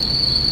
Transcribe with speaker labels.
Speaker 1: you